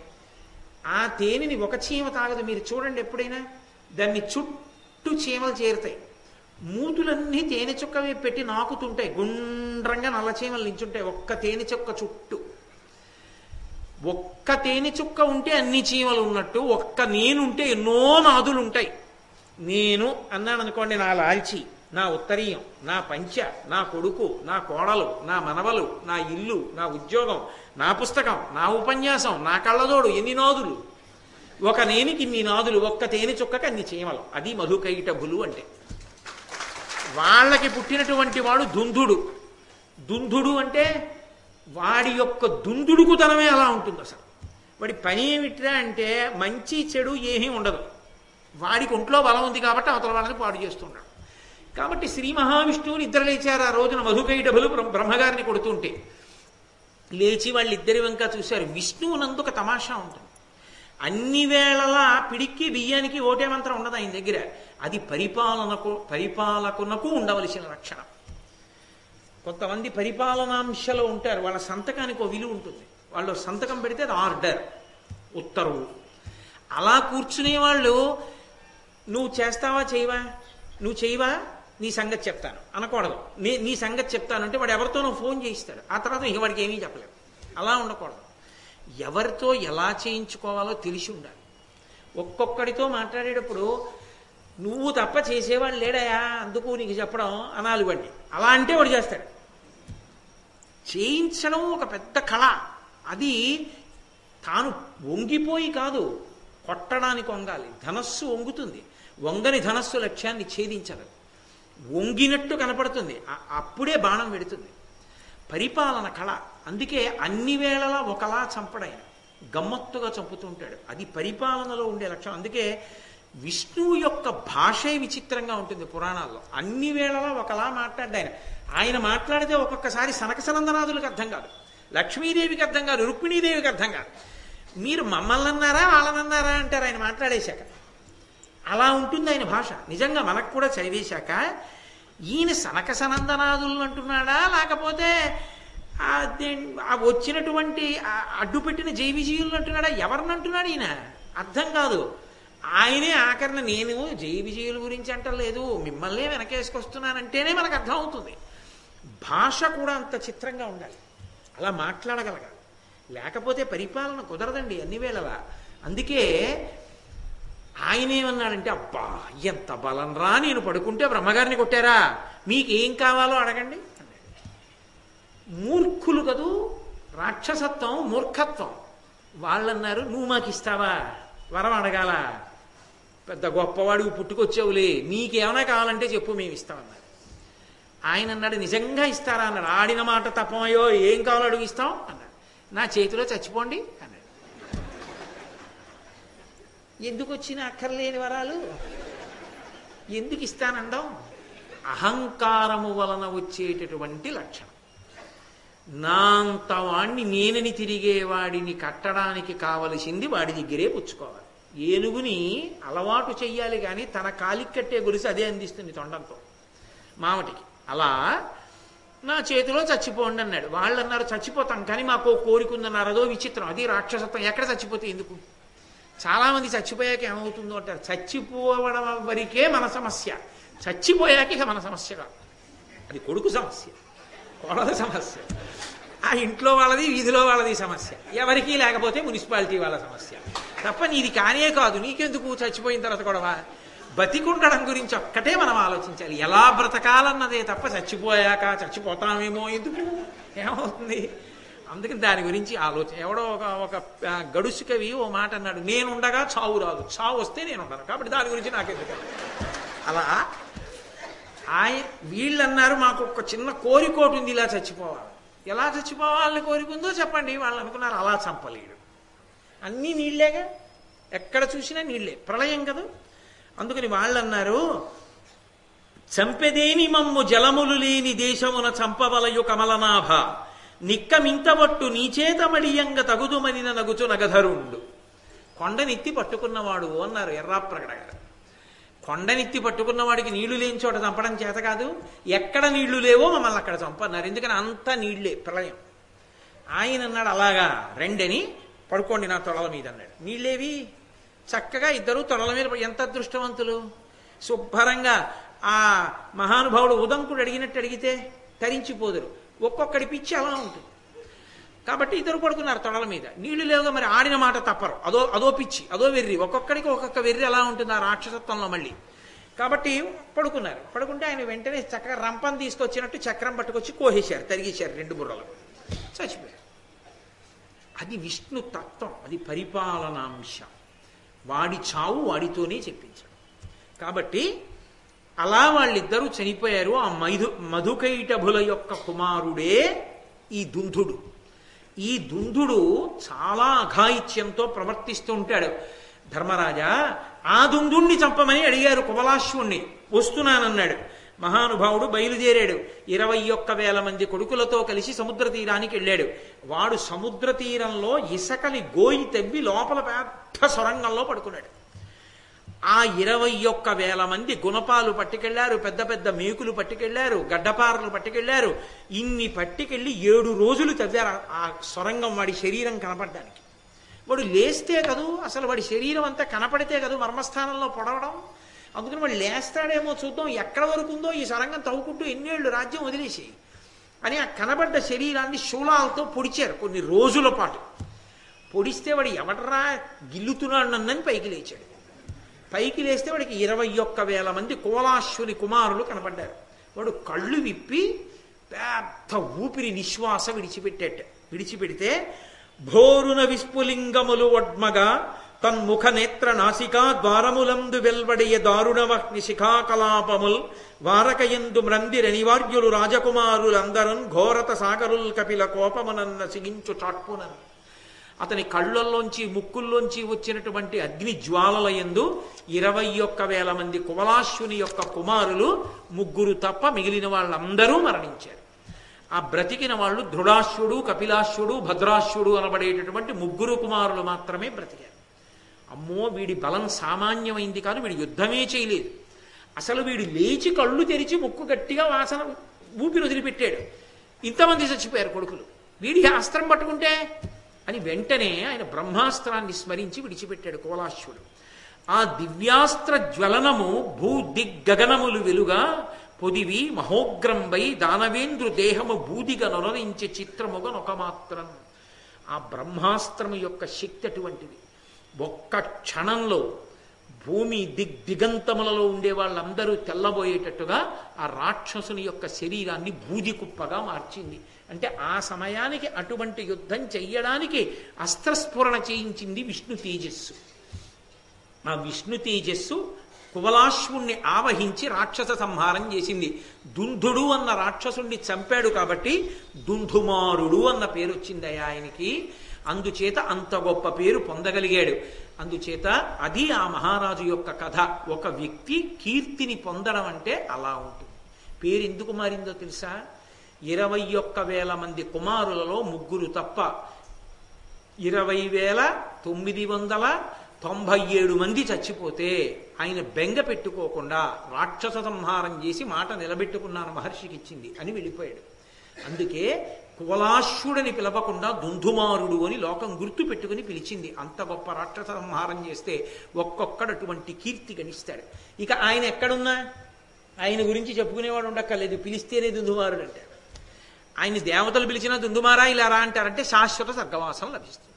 ఆ తేనెని ఒక చీమ తాగదు. మీరు చూడండి ఎప్పుడైనా దాన్ని చుట్టూ చీమలు చేరుతాయి. మూతులన్నీ తేనె చుక్కవి పెట్టి నాకుతుంటాయి. గుండ్రంగా నల్ల చీమలు నించుంటాయి ఒక్క తేనె చుక్క చుట్టూ. ఒక్క తేనె చుక్క ఉంటే అన్ని చీమలు ఉన్నట్టు ఒక్క నేనుంటే ఎన్నో నాదులు ఉంటాయి నేను అన్నాను అనుకోండి నా లాల్చి. నా ఉత్తరీయం నా పంచ నా కొడుకు నా కోడలు నా మనవలు నా ఇల్లు నా ఉద్యోగం నా పుస్తకం నా ఉపన్యాసం నా కళ్ళజోడు ఎన్ని నాదులు? ఒక నేనికి ఇన్ని నాదులు ఒక్క తేనె చుక్కకి అన్ని చేయమలు. అది మధుకైటభులు అంటే. వాళ్ళకి పుట్టినటువంటి వాడు దుందుడు. దుందుడు అంటే వాడి యొక్క దుందుడుకుతనమే అలా ఉంటుంది అసలు. వాడి పని ఏమిట్రా అంటే మంచి చెడు ఏమీ ఉండదు. వాడికి ఒంట్లో బలం ఉంది కాబట్టి అవతల వాళ్ళని పాడు చేస్తున్నాడు కాబట్టి శ్రీ మహావిష్ణువు నిద్ర లేచారు ఆ రోజున మధుకైటభులు బ్రహ్మగారిని కొడుతుంటే. లేచి వాళ్ళిద్దరి వంక చూశారు. విష్ణువునందు ఒక తమాషా ఉంటుంది. అన్ని వేళలా పిడిక్కి బియ్యానికి ఓటే మంత్రం ఉండదు ఆయన దగ్గర. అది పరిపాలనకు పరిపాలకునకు ఉండవలసిన రక్షణ. కొంతమంది పరిపాలనాంశలో ఉంటారు. వాళ్ళ సంతకానికి ఒక విలువ ఉంటుంది. వాళ్ళు సంతకం పెడితే అది ఆర్డర్ ఉత్తర్వు. అలా కూర్చునే వాళ్ళు నువ్వు చేస్తావా చేయవా? నువ్వు చేయవా? నీ సంగతి చెప్తాను. అనకూడదు. నీ నీ సంగతి చెప్తానంటే వాడు ఎవరితోనో ఫోన్ చేయిస్తాడు. ఆ తర్వాత ఇక వాడికి ఏమీ చెప్పలేదు అలా ఉండకూడదు. ఎవరితో ఎలా చేయించుకోవాలో తెలిసి ఉండాలి. ఒక్కొక్కడితో మాట్లాడేటప్పుడు నువ్వు తప్ప చేసేవాడు లేడయా? అందుకు నీకు చెప్పడం అనాలి అలా అంటే వాడు చేస్తాడు. చేయించడం ఒక పెద్ద కళ. అది తాను వంగిపోయి కాదు కొట్టడానికి వంగాలి. ధనస్సు వంగుతుంది. వంగని ధనస్సు లక్ష్యాన్ని ఛేదించదు. వంగినట్టు కనపడుతుంది. అప్పుడే బాణం పెడుతుంది పరిపాలన కళ. అందుకే అన్ని వేళలా ఒకలా చంపడాయన. గమ్మత్తుగా చంపుతుంటాడు అది పరిపాలనలో ఉండే లక్షణం. అందుకే విష్ణువు యొక్క భాషే విచిత్రంగా ఉంటుంది పురాణాల్లో. అన్ని వేళలా ఒకలా మాట్లాడ్డా ఆయన ఆయన మాట్లాడితే ఒక్కొక్కసారి సనక సనందనాథులకు అర్థం కాదు. లక్ష్మీదేవికి అర్థం కాదు. రుక్మిణీదేవికి అర్థం కాదు. మీరు మమ్మల్ని అన్నారా వాళ్ళనన్నారా అంటారు ఆయన మాట్లాడేశాక. అలా ఉంటుంది ఆయన భాష. నిజంగా మనకు కూడా చదివేశాక ఈయన సనక సనందనాదులు అంటున్నాడా? లేకపోతే ఆ వచ్చినటువంటి అడ్డుపెట్టిన జైవిజీవులు అంటున్నాడా? ఎవరిని అంటున్నాడు ఈయన? అర్థం కాదు. ఆయనే ఆఖరణ నేను జై విజయుల గురించి అంటలేదు. మిమ్మల్నే వెనకేసుకొస్తున్నానంటేనే మనకు అర్థం అవుతుంది. భాష కూడా అంత చిత్రంగా ఉండాలి. అలా మాట్లాడగలగాలి. లేకపోతే పరిపాలన కుదరదండి అన్ని వేళలా. అందుకే ఆయన ఏమన్నాడంటే అబ్బా ఎంత బలం రా నేను పడుకుంటే బ్రహ్మగారిని కొట్టారా? మీకేం కావాలో అడగండి. మూర్ఖులు కదూ? రాక్షసత్వం మూర్ఖత్వం. వాళ్ళన్నారు నువ్వు మాకు ఇస్తావా వరం అడగాల. పెద్ద గొప్పవాడికి పుట్టుకొచ్చావులే నీకేమైనా కావాలంటే చెప్పు మేము ఇస్తామన్నారు ఆయన అన్నాడు నిజంగా ఇస్తారా? అన్నాడు. ఆడిన మాట తప్పమయ్యో ఏం కావాలో అడుగు ఇస్తాం అన్నాడు. నా చేతిలో చచ్చిపోండి ఎందుకు వచ్చిన అక్కర్లేని వరాలు? ఎందుకు ఇస్తానండం అహంకారము వలన వచ్చేటటువంటి లక్షణం. నాంత వాణ్ణి నేనని తిరిగేవాడిని కట్టడానికి కావలసింది వాడి దగ్గరే పుచ్చుకోవాలి. ఏనుగుని అలవాటు చెయ్యాలి కానీ తన కాలికి కట్టే గురిసి అదే అందిస్తుంది తొండంతో. మామటికి. అలా నా చేతిలో చచ్చిపోండి అన్నాడు. వాళ్ళు అన్నారు చచ్చిపోతాం కానీ మాకు కోరిక ఉందన్నారు. అదో విచిత్రం. అది రాక్షసత్వం. ఎక్కడ చచ్చిపోతే ఎందుకు? చాలామంది చచ్చిపోయాక ఏమవుతుందో అంటారు చచ్చిపోవడం వరకే మన సమస్య. చచ్చిపోయాక ఇక మన సమస్య కాదు. అది కొడుకు సమస్య కోడల సమస్య. ఆ ఇంట్లో వాళ్ళది వీధిలో వాళ్ళది సమస్య. ఎవరికీ లేకపోతే మున్సిపాలిటీ వాళ్ళ సమస్య. తప్ప నీది కానే కాదు. నీకెందుకు చచ్చిపోయిన తర్వాత గొడవ? బతికుండడం గురించి ఒక్కటే మనం ఆలోచించాలి. ఎలా బ్రతకాలన్నదే తప్ప చచ్చిపోయాక చచ్చిపోతామేమో ఎందుకు? ఏమవుతుంది? అందుకని దాని గురించి ఆలోచన ఎవడో ఒక ఒక గడుసు కవి ఓ మాట అన్నాడు నేనుండగా చావు రాదు. చావు వస్తే నేను ఉండను కాబట్టి దాని గురించి నాకెందుకు? అలా ఆయ వీళ్ళన్నారు మాకు ఒక చిన్న కోరికోటు ఉంది ఇలా చచ్చిపోవాలి. ఎలా చచ్చిపోవాలని కోరికుందో చెప్పండి. వాళ్ళు అనుకున్నారు అలా చంపలేడు. అన్నీ నీళ్ళేగా ఎక్కడ చూసినా నీళ్ళే ప్రళయం కదా. అందుకని వాళ్ళు అన్నారు చంపెదేని మమ్ము జలములు లేని దేశమున చంపవలయు కమలనాభ. నిక్కమింతవట్టు నీచేత మడియంగ తగుదుమనిన నగుచు నగధరుండు. కొండనెత్తి పట్టుకున్నవాడు అన్నారు ఎర్రాప్రగడ గారు కొండనెత్తి పట్టుకున్నవాడికి నీళ్ళు లేని చోట చంపడం చేత కాదు ఎక్కడ నీళ్ళు లేవో మమ్మల్ని అక్కడ చంపన్నారు. ఎందుకని అంతా నీళ్ళే ప్రళయం. ఆయన అన్నాడు అలాగా రెండని పడుకోండి నా తొడల మీద అన్నాడు. నీళ్ళేవి చక్కగా ఇద్దరు తొడల మీద ఎంత అదృష్టవంతులు? శుభ్రంగా ఆ మహానుభావుడు ఉదంకుడు అడిగినట్టు అడిగితే తరించిపోదురు. ఒక్కొక్కడి పిచ్చి అలా ఉంటుంది. కాబట్టి ఇద్దరు పడుకున్నారు తొడల మీద. నీళ్ళు లేవుగా మరి ఆడిన మాట తప్పరు. అదో అదో పిచ్చి అదో వెర్రి. ఒక్కొక్కడికి ఒక్కొక్క వెర్రి ఎలా ఉంటుంది ఆ రాక్షసత్వంలో మళ్ళీ? కాబట్టి పడుకున్నారు. పడుకుంటే ఆయన వెంటనే చక్కగా రంపం తీసుకొచ్చినట్టు చక్రం పట్టుకొచ్చి కోహేశారు తరిగేశారు రెండు బుర్రలు. చచ్చిపోయారు. అది విష్ణు తత్వం అది పరిపాలనాంశం. వాడి చావు వాడితోనే చెప్పించాడు. కాబట్టి అలా వాళ్ళిద్దరూ చనిపోయారు. ఆ మైధు మధుకైటభుల యొక్క కుమారుడే ఈ దుంధుడు ఈ దుంధుడు చాలా అఘాయిత్యంతో ప్రవర్తిస్తూ ఉంటాడు. ధర్మరాజా ఆ దుందుణ్ణి చంపమని అడిగారు కుబలాశ్వుణ్ణి. వస్తున్నానన్నాడు. మహానుభావుడు బయలుదేరాడు. ఇరవై ఒక్క వేల మంది కొడుకులతో కలిసి సముద్ర తీరానికి వెళ్ళాడు. వాడు సముద్ర తీరంలో ఇసకని గోయి తవ్వి లోపల పెద్ద సొరంగంలో పడుకున్నాడు. ఆ ఇరవై ఒక్క వేల మంది గుణపాలు పట్టుకెళ్ళారు పెద్ద పెద్ద మేకులు పట్టుకెళ్ళారు గడ్డపారలు పట్టుకెళ్ళారు. ఇన్ని పట్టుకెళ్ళి ఏడు రోజులు తవ్వారు ఆ- ఆ సొరంగం వాడి శరీరం కనపడడానికి. వాడు లేస్తే కదూ అసలు వాడి శరీరం అంతా కనపడితే కదూ మర్మస్థానంలో పొడవడం? అందుకని వాడు లేస్తాడేమో చూద్దాం ఎక్కడ వరకు ఉందో ఈ సొరంగం తవ్వుకుంటూ ఎన్నేళ్ళు రాజ్యం వదిలేసి అని ఆ కనబడ్డ శరీరాన్ని శూలాలతో పొడిచారు కొన్ని రోజుల పాటు. పొడిస్తే వాడు ఎవడరా గిల్లుతున్నాడు నన్నని పైకి లేచాడు. పైకి లేస్తే వాడికి ఇరవై ఒక్క వేల మంది కోలాశ్వరి కుమారులు కనపడ్డారు. వాడు కళ్ళు విప్పి పెద్ద ఊపిరి నిశ్వాస విడిచిపెట్టేట విడిచిపెడితే భోరున విస్ఫులింగములు ఒడ్మగా తన్ముఖ నేత్ర నాసికా ద్వారములందు వెల్వడియ దారుణవహ్ని శిఖాకలాపముల్ వారకయందు మ్రందిర నివార్యులు రాజకుమారులందరం ఘోరత సాగరుల్ కపిల కోపమునన్న సిగించు చాట్పునన్. అతని కళ్ళల్లోంచి ముక్కుల్లోంచి వచ్చినటువంటి అగ్ని జ్వాలల యందు ఇరవై ఒక్క వేల మంది కువలాశ్వుని యొక్క కుమారులు ముగ్గురు తప్ప మిగిలిన వాళ్ళందరూ మరణించారు. ఆ బ్రతికిన వాళ్ళు దృఢాశ్వుడు కపిలాశ్వుడు భద్రాశ్వుడు అనబడేటటువంటి ముగ్గురు కుమారులు మాత్రమే బ్రతికారు. అమ్మో వీడి బలం సామాన్యమైంది కాదు వీడు యుద్ధమే చేయలేదు. అసలు వీడు లేచి కళ్ళు తెరిచి ముక్కు గట్టిగా వాసన ఊపిరి వదిలిపెట్టాడు. ఇంతమంది చచ్చిపోయారు కొడుకులు. వీడి అస్త్రం పట్టుకుంటే అని వెంటనే ఆయన బ్రహ్మాస్త్రాన్ని స్మరించి విడిచిపెట్టాడు కోలాశ్వుడు. ఆ దివ్యాస్త్ర జ్వలనము భూ దిగ్గగనములు వెలుగా పొదివి మహోగ్రంబై దానవేంద్రు దేహము బూదిగా నొలరించే చిత్రముగా ఒక మాత్రం ఆ బ్రహ్మాస్త్రము యొక్క శక్తి అటువంటిది. ఒక్క క్షణంలో భూమి దిగ్ దిగంతములలో ఉండే వాళ్ళందరూ తెల్లబోయేటట్టుగా ఆ రాక్షసుని యొక్క శరీరాన్ని బూది కుప్పగా మార్చింది. అంటే ఆ సమయానికి అటువంటి యుద్ధం చెయ్యడానికి అస్త్రస్ఫురణ చేయించింది విష్ణు తేజస్సు. ఆ విష్ణు తేజస్సు కువలాశ్వుణ్ణి ఆవహించి రాక్షస సంహారం చేసింది. దుంధుడు అన్న రాక్షసుణ్ణి చంపాడు కాబట్టి దుంధుమారుడు అన్న పేరు వచ్చింది ఆయనకి. అందుచేత అంత గొప్ప పేరు పొందగలిగాడు. అందుచేత అది ఆ మహారాజు యొక్క కథ. ఒక వ్యక్తి కీర్తిని పొందడం అంటే అలా ఉంటుంది. పేరు ఎందుకు మారిందో తెలుసా? ఇరవై ఒక్క వేల మంది కుమారులలో ముగ్గురు తప్ప ఇరవై వేల తొమ్మిది వందల తొంభై ఏడు మంది చచ్చిపోతే ఆయన బెంగ పెట్టుకోకుండా రాక్షస సంహారం చేసి మాట నిలబెట్టుకున్నాను మహర్షికి ఇచ్చింది అని వెళ్ళిపోయాడు. అందుకే కులాశ్యుడని పిలవకుండా దుందుమారుడు అని లోకం గుర్తు పెట్టుకుని పిలిచింది. అంత గొప్ప రాక్షస సంహారం చేస్తే ఒక్కొక్కడు అటువంటి కీర్తి గణిస్తాడు. ఇక ఆయన ఎక్కడున్నా? ఆయన గురించి చెప్పుకునేవాడు ఉండక్కర్లేదు. పిలిస్తేనే దుందుమారుడు అంట ఆయన దేవతలు పిలిచినా దుందుమారా ఇలా రా అంటారంటే శాశ్వత స్వర్గవాసం లభిస్తుంది.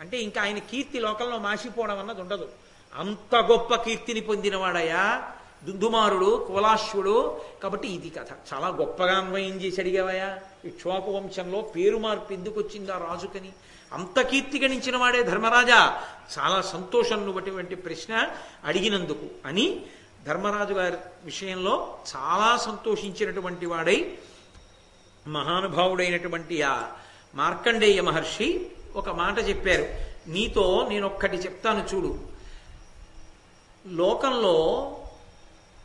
అంటే ఇంకా ఆయన కీర్తి లోకంలో మాసిపోవడం అన్నది ఉండదు. అంత గొప్ప కీర్తిని పొందినవాడయా దుందుమారుడు కులాశ్వుడు. కాబట్టి ఇది కథ. చాలా గొప్పగా అన్వయం చేసి అడిగావయా ఇక్ష్వాకు వంశంలో పేరు మార్పు ఎందుకు వచ్చిందా రాజుకని? అంత కీర్తి గణించిన వాడే ధర్మరాజా. చాలా సంతోషం నువ్వటువంటి ప్రశ్న అడిగినందుకు. అని ధర్మరాజు గారి విషయంలో చాలా సంతోషించినటువంటి వాడై మహానుభావుడైనటువంటి ఆ మార్కండేయ మహర్షి ఒక మాట చెప్పారు. నీతో నేను ఒక్కటి చెప్తాను చూడు. లోకంలో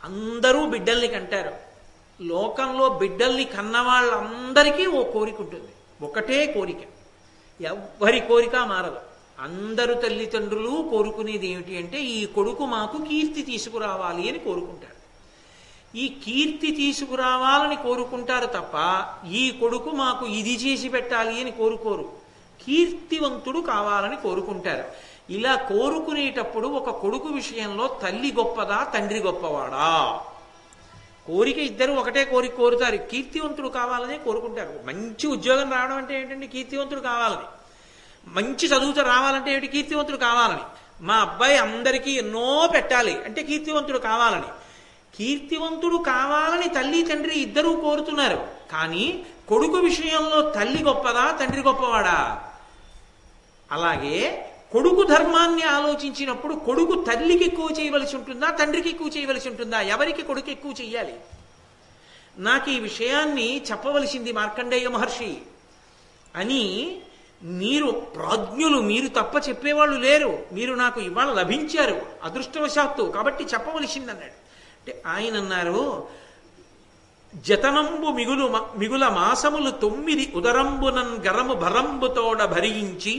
అందరూ బిడ్డల్ని కంటారు. లోకంలో బిడ్డల్ని కన్న వాళ్ళందరికీ ఓ కోరిక ఉంటుంది. ఒకటే కోరిక. ఎవ్వరి కోరిక మారదు. అందరు తల్లిదండ్రులు కోరుకునేది ఏమిటి అంటే ఈ కొడుకు మాకు కీర్తి తీసుకురావాలి అని కోరుకుంటారు. ఈ కీర్తి తీసుకురావాలని కోరుకుంటారు తప్ప ఈ కొడుకు మాకు ఇది చేసి పెట్టాలి అని కోరుకోరు. కీర్తివంతుడు కావాలని కోరుకుంటారు. ఇలా కోరుకునేటప్పుడు ఒక కొడుకు విషయంలో తల్లి గొప్పదా తండ్రి గొప్పవాడా? కోరిక ఇద్దరు ఒకటే కోరిక కోరుతారు. కీర్తివంతుడు కావాలని కోరుకుంటారు. మంచి ఉద్యోగం రావడం అంటే ఏంటంటే కీర్తివంతుడు కావాలని. మంచి చదువుతో రావాలంటే ఏమిటి కీర్తివంతుడు కావాలని. మా అబ్బాయి అందరికీ ఎన్నో పెట్టాలి. అంటే కీర్తివంతుడు కావాలని. కీర్తివంతుడు కావాలని తల్లి తండ్రి ఇద్దరూ కోరుతున్నారు. కానీ కొడుకు విషయంలో తల్లి గొప్పదా తండ్రి గొప్పవాడా? అలాగే కొడుకు ధర్మాన్ని ఆలోచించినప్పుడు కొడుకు తల్లికి ఎక్కువ చేయవలసి ఉంటుందా తండ్రికి ఎక్కువ చేయవలసి ఉంటుందా? ఎవరికి కొడుకు ఎక్కువ చెయ్యాలి? నాకు ఈ విషయాన్ని చెప్పవలసింది మార్కండేయ మహర్షి అని మీరు ప్రాజ్ఞులు మీరు తప్ప చెప్పేవాళ్ళు లేరు. మీరు నాకు ఇవాళ లభించారు అదృష్టవశాత్తు. కాబట్టి చెప్పవలసింది అన్నాడు అంటే ఆయన అన్నారు జతనంబు మిగులు మిగుల మాసములు తొమ్మిది ఉదరంబునన్ గరము భరంబుతోడ భరించి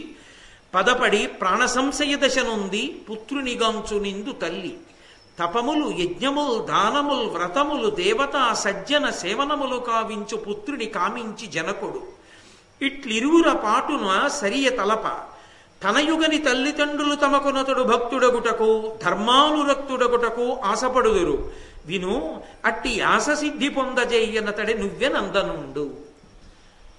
పదపడి ప్రాణసంశయ దశనుంది పుత్రునిగంచు నిందు తల్లి. తపములు యజ్ఞములు దానములు వ్రతములు దేవతా సజ్జన సేవనములు కావించు పుత్రుని కామించి జనకుడు. ఇట్లిరువుర పాటున సరియ తలప తనయుగని తల్లిదండ్రులు తమకునతుడు భక్తుడగుటకు ధర్మానురక్తుడగుటకు ఆశపడుదురు. విను అట్టి ఆశసిద్ధి సిద్ధి నువ్వే నందనుండు.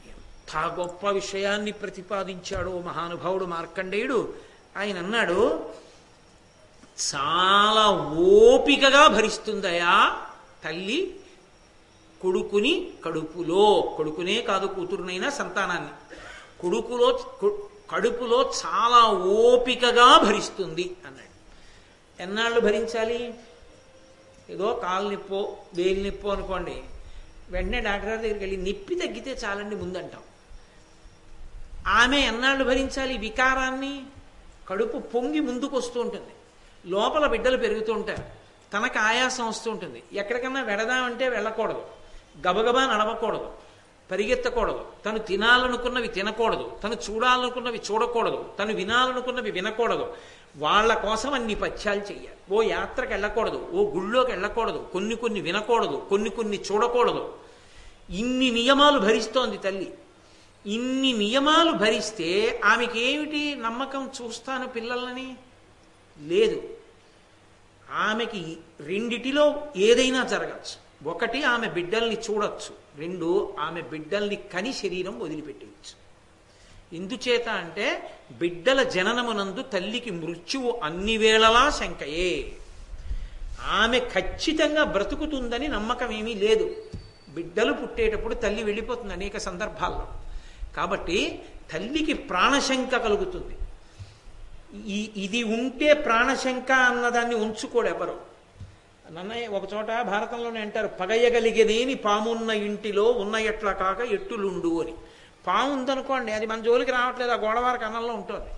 ఎంత గొప్ప విషయాన్ని ప్రతిపాదించాడు మహానుభావుడు మార్కండేయుడు. ఆయన అన్నాడు చాలా ఓపికగా భరిస్తుందయా తల్లి? కొడుకుని కడుపులో. కొడుకునే కాదు కూతురునైనా సంతానాన్ని. కొడుకులో కడుపులో చాలా ఓపికగా భరిస్తుంది అన్నాడు. ఎన్నాళ్ళు భరించాలి? ఏదో కాలు నిప్పో వేలు నిప్పో అనుకోండి. వెంటనే డాక్టర్ గారి దగ్గరికి వెళ్ళి నిప్పి తగ్గితే చాలండి ముందంటాం. ఆమె ఎన్నాళ్ళు భరించాలి? వికారాన్ని కడుపు పొంగి ముందుకు వస్తూ ఉంటుంది. లోపల బిడ్డలు పెరుగుతూ ఉంటారు. తనకు ఆయాసం వస్తూ ఉంటుంది. ఎక్కడికన్నా వెడదామంటే వెళ్ళకూడదు. గబగబా నడవకూడదు. పరిగెత్తకూడదు. తను తినాలనుకున్నవి తినకూడదు. తను చూడాలనుకున్నవి చూడకూడదు. తను వినాలనుకున్నవి వినకూడదు. వాళ్ళ కోసం అన్ని పథ్యాలు చెయ్యాలి. ఓ యాత్రకు వెళ్ళకూడదు. ఓ గుళ్ళోకి వెళ్ళకూడదు. కొన్ని కొన్ని వినకూడదు. కొన్ని కొన్ని చూడకూడదు. ఇన్ని నియమాలు భరిస్తోంది తల్లి. ఇన్ని నియమాలు భరిస్తే ఆమెకి ఏమిటి నమ్మకం చూస్తాను పిల్లలని? లేదు. ఆమెకి రెండిటిలో ఏదైనా జరగచ్చు. ఒకటి ఆమె బిడ్డల్ని చూడొచ్చు. రెండు ఆమె బిడ్డల్ని కని శరీరం వదిలిపెట్టేయచ్చు. ఎందుచేత అంటే బిడ్డల జననమునందు తల్లికి మృత్యువు అన్ని వేళలా శంకయే. ఆమె ఖచ్చితంగా బ్రతుకుతుందని నమ్మకం ఏమీ లేదు. బిడ్డలు పుట్టేటప్పుడు తల్లి వెళ్ళిపోతుంది అనేక సందర్భాల్లో. కాబట్టి తల్లికి ప్రాణశంక కలుగుతుంది. ఈ ఇది ఉంటే ప్రాణశంక అన్నదాన్ని ఉంచుకోడు ఎవరు. నన్నయ్య ఒక చోట భారతంలోనే అంటారు పగయగలిగేదేని పామున్న ఇంటిలో ఉన్న ఎట్లా కాక ఎట్టులుండు అని. పాము ఉందనుకోండి అది మన జోలికి రావట్లేదు ఆ గోడవారి కన్నంలో ఉంటుంది.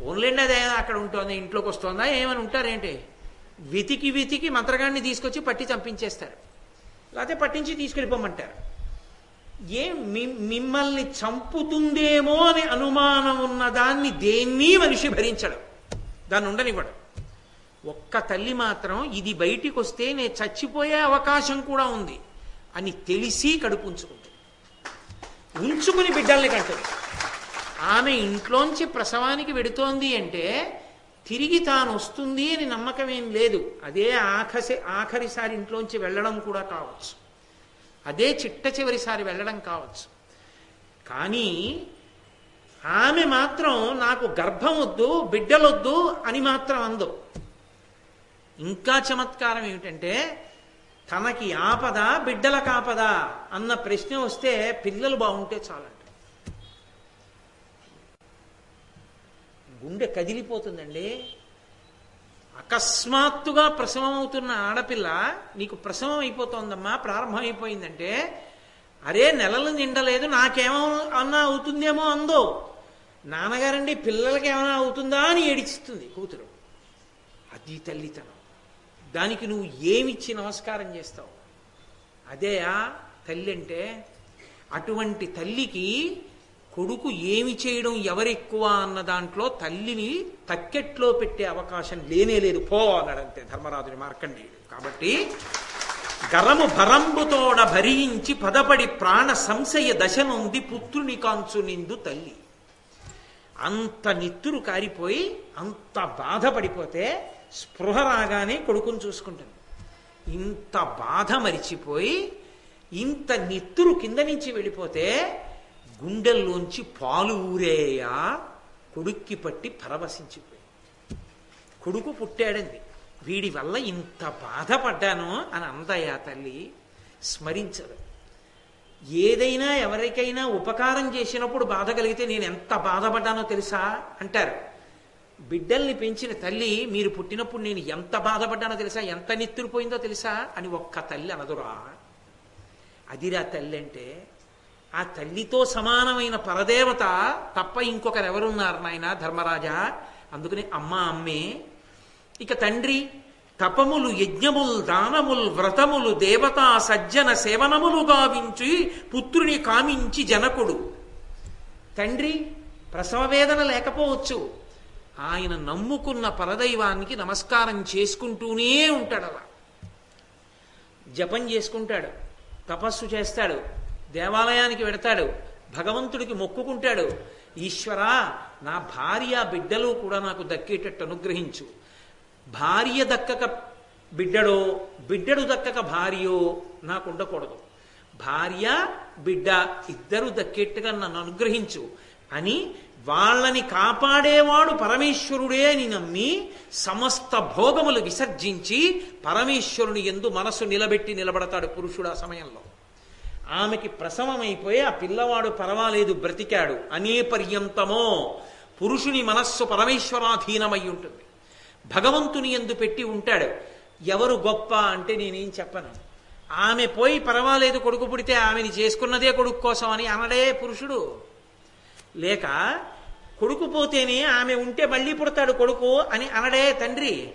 పోన్లేండి అదే అక్కడ ఉంటుంది ఇంట్లోకి వస్తుందా ఏమని ఉంటారేంటి? వెతికి వెతికి మంత్రగాడిని తీసుకొచ్చి పట్టి చంపించేస్తారు. లేకపోతే పట్టించి తీసుకెళ్ళిపోమంటారు. ఏం మిమ్మల్ని చంపుతుందేమో అని అనుమానం ఉన్న దాన్ని దేన్ని మనిషి భరించడం. దాన్ని ఉండనివ్వడం. ఒక్క తల్లి మాత్రం ఇది బయటికి వస్తే నేను చచ్చిపోయే అవకాశం కూడా ఉంది అని తెలిసి కడుపు ఉంచుకుంటుంది ఉంచుకుని బిడ్డల్ని కంటుంది ఆమె ఇంట్లోంచి ప్రసవానికి వెడుతోంది అంటే తిరిగి తాను వస్తుంది అని నమ్మకం ఏం లేదు. అదే ఆఖసి ఆఖరిసారి ఇంట్లోంచి వెళ్ళడం కూడా కావచ్చు. అదే చిట్ట చివరిసారి వెళ్ళడం కావచ్చు. కానీ ఆమె మాత్రం నాకు గర్భం వద్దు బిడ్డలొద్దు అని మాత్రం అందు. ఇంకా చమత్కారం ఏమిటంటే తనకి ఆపద బిడ్డల కాపద అన్న ప్రశ్న వస్తే పిల్లలు బాగుంటే చాలంట. గుండె కదిలిపోతుందండి. అకస్మాత్తుగా ప్రసవం అవుతున్న ఆడపిల్ల నీకు ప్రసవం అయిపోతోందమ్మా ప్రారంభం అయిపోయిందంటే అరే నెలలు నిండలేదు నాకేమో అన్నా అవుతుందేమో అందో. నాన్నగారండి పిల్లలకి ఏమైనా అవుతుందా అని ఏడిచిస్తుంది కూతురు. అది తల్లితనం. దానికి నువ్వు ఏమిచ్చి నమస్కారం చేస్తావు? అదేయా తల్లి అంటే అటువంటి తల్లికి కొడుకు ఏమి చేయడం ఎవరెక్కువ అన్న దాంట్లో తల్లిని తక్కెట్లో పెట్టే అవకాశం లేనే లేదు. పో అన్నాడంతే ధర్మరాజుని మార్కండేయుడు. కాబట్టి గరము భరంబుతోడ భరించి పదపడి ప్రాణ సంశయ దశ నుండి పుత్రుని కాంచు నిందు తల్లి. అంత నిత్తురు కారిపోయి అంత బాధపడిపోతే స్పృహ రాగానే కొడుకుని చూసుకుంటుంది. ఇంత బాధ మరిచిపోయి ఇంత నిత్తురు కింద నుంచి వెళ్ళిపోతే గుండెల్లోంచి పాలు ఊరేయా కొడుక్కి పట్టి పరవశించిపోయి కొడుకు పుట్టాడండి. వీడి వల్ల ఇంత బాధపడ్డాను అని అందయా తల్లి స్మరించదు. ఏదైనా ఎవరికైనా ఉపకారం చేసినప్పుడు బాధ కలిగితే నేను ఎంత బాధపడ్డానో తెలుసా? అంటారు. బిడ్డల్ని పెంచిన తల్లి మీరు పుట్టినప్పుడు నేను ఎంత బాధపడ్డానో తెలుసా? ఎంత నిత్తురిపోయిందో తెలుసా? అని ఒక్క తల్లి అనదురా. అదిరా తల్లి అంటే ఆ తల్లితో సమానమైన పరదేవత తప్ప ఇంకొకరు ఎవరున్నారు నాయన ధర్మరాజా? అందుకని అమ్మ అమ్మే ఇక తండ్రి తపములు యజ్ఞముల్ దానముల్ వ్రతములు దేవతా సజ్జన సేవనములు గావించి పుత్రుని కామించి జనకుడు. తండ్రి ప్రసవ వేదన లేకపోవచ్చు. ఆయన నమ్ముకున్న పరదైవానికి నమస్కారం చేసుకుంటూనే ఉంటాడు అలా. జపం చేసుకుంటాడు తపస్సు చేస్తాడు దేవాలయానికి వెడతాడు భగవంతుడికి మొక్కుకుంటాడు ఈశ్వరా నా భార్య బిడ్డలు కూడా నాకు దక్కేటట్టు అనుగ్రహించు. భార్య దక్కక బిడ్డడో బిడ్డడు దక్కక భార్యో నాకు ఉండకూడదు. భార్య బిడ్డ ఇద్దరు దక్కేట్టుగా నన్ను అనుగ్రహించు అని వాళ్ళని కాపాడేవాడు పరమేశ్వరుడే అని నమ్మి సమస్త భోగములు విసర్జించి పరమేశ్వరుని ఎందు మనసు నిలబెట్టి నిలబడతాడు పురుషుడు ఆ సమయంలో. ఆమెకి ప్రసవమైపోయి ఆ పిల్లవాడు పర్వాలేదు బ్రతికాడు. అనే పర్యంతమో పురుషుని మనస్సు పరమేశ్వరాధీనమై ఉంటుంది. భగవంతుని ఎందు పెట్టి ఉంటాడు. ఎవరు గొప్ప అంటే నేనేం చెప్పను. ఆమె పోయి పర్వాలేదు కొడుకు పుడితే ఆమెని చేసుకున్నదే కొడుకు కోసం అని అనడే పురుషుడు. లేక కొడుకు పోతేనే ఆమె ఉంటే మళ్ళీ పుడతాడు కొడుకు అని అనడే తండ్రి.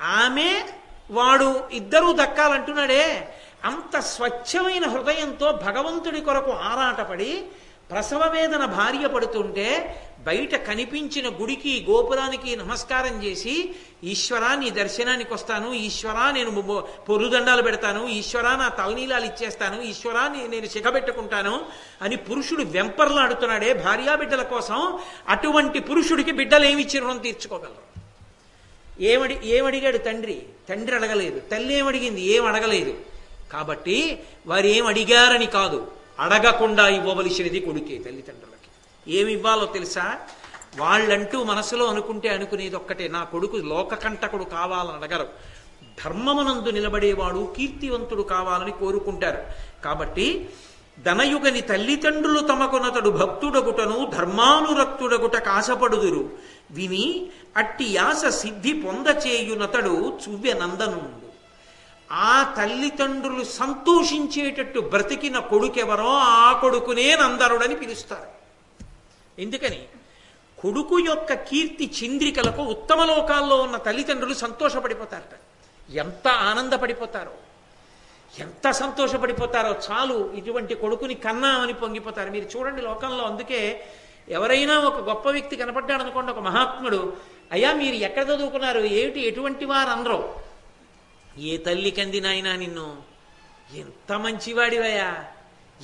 ఆమె వాడు ఇద్దరూ దక్కాలంటున్నాడే. అంత స్వచ్ఛమైన హృదయంతో భగవంతుడి కొరకు ఆరాటపడి ప్రసవ వేదన భార్య పడుతుంటే బయట కనిపించిన గుడికి గోపురానికి నమస్కారం చేసి ఈశ్వరా నీ దర్శనానికి వస్తాను. ఈశ్వరా నేను పొరుదండాలు పెడతాను. ఈశ్వరా నా తలనీలాలు ఇచ్చేస్తాను. ఈశ్వరా నేను సిగబెట్టుకుంటాను అని పురుషుడు వెంపర్లాడుతున్నాడే భార్యాబిడ్డల కోసం. అటువంటి పురుషుడికి బిడ్డలు ఏమి ఇచ్చి రుణం తీర్చుకోగలరు. ఏమడి ఏమడిగాడు తండ్రి? తండ్రి అడగలేదు. తల్లి ఏమడిగింది? ఏం అడగలేదు. కాబట్టి వారు ఏం అడిగారని కాదు. అడగకుండా ఇవ్వవలసినది కొడుకే తల్లిదండ్రులు ఏమి ఇవ్వాలో తెలుసా? వాళ్ళంటూ మనసులో అనుకుంటే అనుకునేది ఒక్కటే. నా కొడుకు లోకకంటకుడు కావాలని అడగరు. ధర్మమునందు నిలబడేవాడు కీర్తివంతుడు కావాలని కోరుకుంటారు. కాబట్టి ధనయుగని తల్లిదండ్రులు తమకొనతడు భక్తుడగుటను ధర్మానురక్తుడగుట కాసపడుదురు. విని అట్టి యాస సిద్ధి పొందచేయునతడు చువ్య ఆ తల్లిదండ్రులు సంతోషించేటట్టు బ్రతికిన కొడుకెవరో ఆ కొడుకునే నందరుడని పిలుస్తారు. ఎందుకని? కొడుకు యొక్క కీర్తి చింద్రికలకు ఉత్తమ లోకాల్లో ఉన్న తల్లిదండ్రులు సంతోషపడిపోతారట. ఎంత ఆనందపడిపోతారో. ఎంత సంతోషపడిపోతారో చాలు ఇటువంటి కొడుకుని కన్నామని పొంగిపోతారు. మీరు చూడండి లోకంలో అందుకే ఎవరైనా ఒక గొప్ప వ్యక్తి కనపడ్డాడు అనుకోండి ఒక మహాత్ముడు అయ్యా మీరు ఎక్కడ చదువుకున్నారు? ఏమిటి? ఎటువంటి వారు అందరూ ఏ తల్లి కందినాయినా నిన్ను? ఎంత మంచివాడివయ్యా?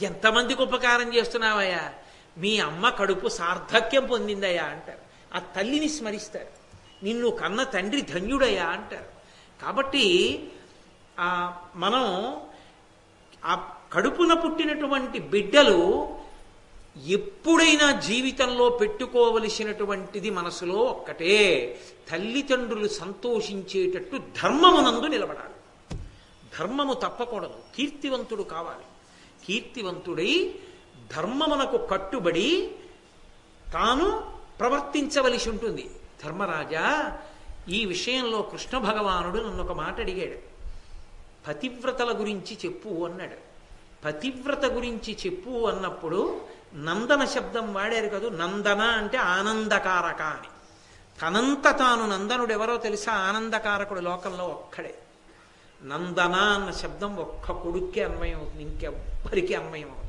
ఎంతమందికి ఉపకారం చేస్తున్నావయ్యా? మీ అమ్మ కడుపు సార్థక్యం పొందిందయ్యా అంటారు. ఆ తల్లిని స్మరిస్తారు. నిన్ను కన్న తండ్రి ధన్యుడయ్యా అంటారు. కాబట్టి మనం ఆ కడుపున పుట్టినటువంటి బిడ్డలు ఎప్పుడైనా జీవితంలో పెట్టుకోవలసినటువంటిది మనసులో ఒక్కటే. తల్లిదండ్రులు సంతోషించేటట్టు ధర్మమునందు నిలబడాలి. ధర్మము తప్పకూడదు. కీర్తివంతుడు కావాలి. కీర్తివంతుడై ధర్మమునకు కట్టుబడి తాను ప్రవర్తించవలసి ఉంటుంది. ధర్మరాజా ఈ విషయంలో కృష్ణ భగవానుడు నన్ను ఒక మాట అడిగాడు. పతివ్రతల గురించి చెప్పు అన్నాడు. పతివ్రత గురించి చెప్పు అన్నప్పుడు నందన శబ్దం వాడారు కదా? నందన అంటే ఆనందకారక అని. తనంత తాను నందనుడు ఎవరో తెలుసా? ఆనందకారకుడు లోకంలో ఒక్కడే. నందన అన్న శబ్దం ఒక్క కొడుక్కే అన్వయం అవుతుంది ఇంకెవ్వరికి అన్వయం అవుతుంది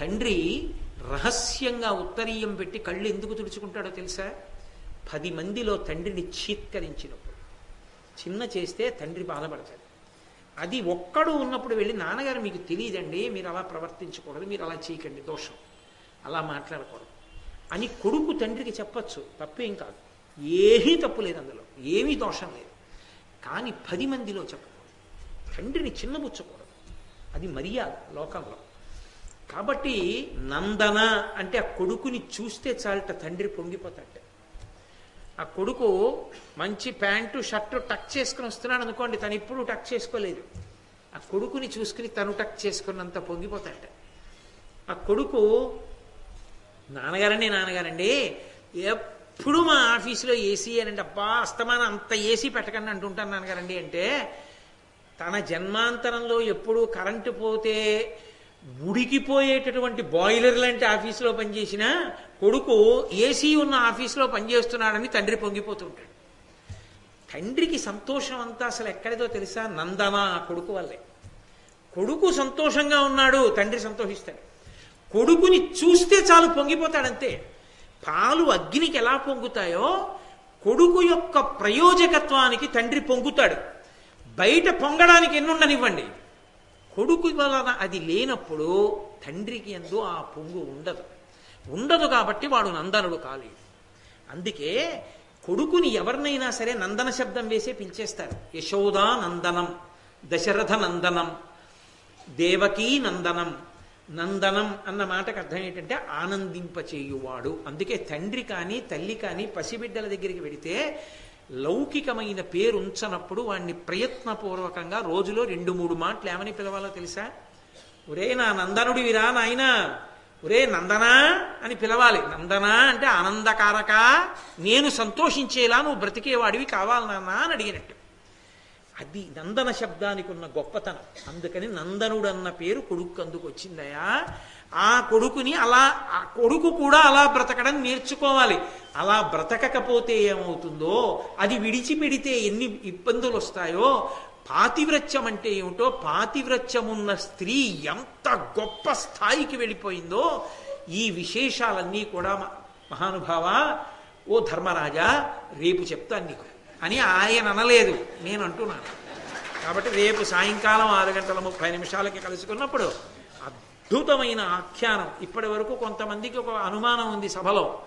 తండ్రి రహస్యంగా ఉత్తరీయం పెట్టి కళ్ళు ఎందుకు తుడుచుకుంటాడో తెలుసా? పది మందిలో తండ్రిని చీత్కరించినప్పుడు. చిన్న చేస్తే తండ్రి బాధపడతాడు. అది ఒక్కడు ఉన్నప్పుడు వెళ్ళి నాన్నగారు మీకు తెలియదండి మీరు అలా ప్రవర్తించకూడదు మీరు అలా చేయకండి దోషం. అలా మాట్లాడకూడదు. అని కొడుకు తండ్రికి చెప్పచ్చు. తప్పేం కాదు. ఏమీ తప్పు లేదు అందులో. ఏమీ దోషం లేదు. కానీ పది మందిలో చెప్పకూడదు. తండ్రిని చిన్నబుచ్చకూడదు. అది మర్యాద లోకంలో. కాబట్టి నందన అంటే ఆ కొడుకుని చూస్తే చాలట తండ్రి పొంగిపోతాడు. ఆ కొడుకు మంచి ప్యాంటు షర్టు టక్ చేసుకుని వస్తున్నాడు అనుకోండి తను ఇప్పుడు టక్ చేసుకోలేదు. ఆ కొడుకుని చూసుకుని తను టక్ చేసుకున్నంత పొంగిపోతాడు ఆ కొడుకు నాన్నగారండి నాన్నగారండి ఎప్పుడు మా ఆఫీసులో ఏసీ అనండి అబ్బా అస్తమానం అంత ఏసీ పెట్టకండి అంటుంటాను నాన్నగారండి. అంటే తన జన్మాంతరంలో ఎప్పుడు కరెంటు పోతే ఉడికిపోయేటటువంటి బాయిలర్ లాంటి ఆఫీసులో పనిచేసిన కొడుకు ఏసీ ఉన్న ఆఫీసులో పనిచేస్తున్నాడని తండ్రి పొంగిపోతుంటాడు. తండ్రికి సంతోషం అంతా అసలు ఎక్కడిదో తెలుసా? నందన కొడుకు వల్లే. కొడుకు సంతోషంగా ఉన్నాడు తండ్రి సంతోషిస్తాడు. కొడుకుని చూస్తే చాలు పొంగిపోతాడంతే. పాలు అగ్నికి ఎలా పొంగుతాయో కొడుకు యొక్క ప్రయోజకత్వానికి తండ్రి పొంగుతాడు. బయట పొంగడానికి ఎన్నుండనివ్వండి. కొడుకు వలన అది లేనప్పుడు తండ్రికి ఎందు ఆ పొంగు ఉండదు. ఉండదు కాబట్టి వాడు నందనుడు కాలేడు అందుకే కొడుకుని ఎవరినైనా సరే నందన శబ్దం వేసే పిలిచేస్తారు. యశోదా నందనం దశరథ నందనం దేవకీ నందనం నందనం అన్న మాటకు అర్థం ఏంటంటే ఆనందింపచేయువాడు. అందుకే తండ్రి కానీ తల్లి కానీ పసిబిడ్డల దగ్గరికి వెడితే లౌకికమైన పేరు ఉంచనప్పుడు వాడిని ప్రయత్నపూర్వకంగా రోజులో రెండు మూడు మాటలు ఏమని పిలవాలో తెలుసా? ఒరే నా నందనుడివిరా నాయన. ఒరే నందనా అని పిలవాలి. నందనా అంటే ఆనందకారక. నేను సంతోషించేలా నువ్వు బ్రతికేవాడివి కావాలి నాన్న అని అడిగినట్టు. అది నందన శబ్దానికి ఉన్న గొప్పతనం. అందుకని నందనుడు అన్న పేరు కొడుకు అందుకు వచ్చిందయా ఆ కొడుకుని అలా ఆ కొడుకు కూడా అలా బ్రతకడం నేర్చుకోవాలి. అలా బ్రతకకపోతే ఏమవుతుందో అది విడిచిపెడితే ఎన్ని ఇబ్బందులు వస్తాయో పాతివ్రత్యం అంటే ఏమిటో పాతివ్రత్యమున్న స్త్రీ ఎంత గొప్ప స్థాయికి వెళ్ళిపోయిందో ఈ విశేషాలన్నీ కూడా మహానుభావ ఓ ధర్మరాజా రేపు చెప్తాను నీకు. అని ఆయన అనలేదు. నేను అంటున్నాను కాబట్టి రేపు సాయంకాలం ఆరు గంటల ముప్పై నిమిషాలకి కలుసుకున్నప్పుడు అద్భుతమైన ఆఖ్యానం. ఇప్పటి వరకు కొంతమందికి ఒక అనుమానం ఉంది సభలో.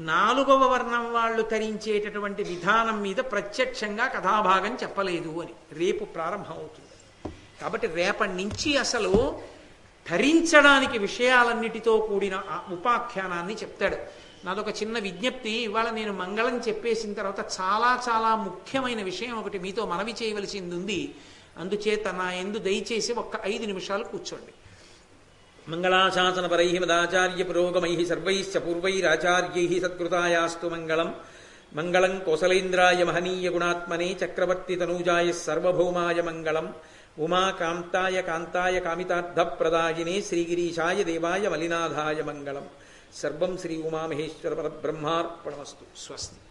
నాలుగవ వర్ణం వాళ్ళు తరించేటటువంటి విధానం మీద ప్రత్యక్షంగా కథాభాగం చెప్పలేదు అని. రేపు ప్రారంభం అవుతుంది కాబట్టి రేపటి నుంచి అసలు ధరించడానికి విషయాలన్నిటితో కూడిన ఆ ఉపాఖ్యానాన్ని చెప్తాడు. నాదొక చిన్న విజ్ఞప్తి. ఇవాళ నేను మంగళం చెప్పేసిన తర్వాత చాలా చాలా ముఖ్యమైన విషయం ఒకటి మీతో మనవి చేయవలసింది ఉంది. అందుచేత నా ఎందు దయచేసి ఒక్క ఐదు నిమిషాలు కూర్చోండి. మంగళాశాసనపరై మదాచార్య పురోగమై సర్వైశ్చ పూర్వైరాచార్యై సత్కృతాయాస్తు మంగళం. మంగళం కోసలేంద్రాయ మహనీయ గుణాత్మనే చక్రవర్తి తనూజాయ సర్వభౌమాయ మంగళం. ఉమా కాంతాయ కాంతాయ కామితార్థప్రదాయినే శ్రీగిరీశాయ దేవాయ మలినాథాయ మంగళం. సర్వం శ్రీ ఉమామహేశ్వర బ్రహ్మార్పణమస్తు స్వస్తి.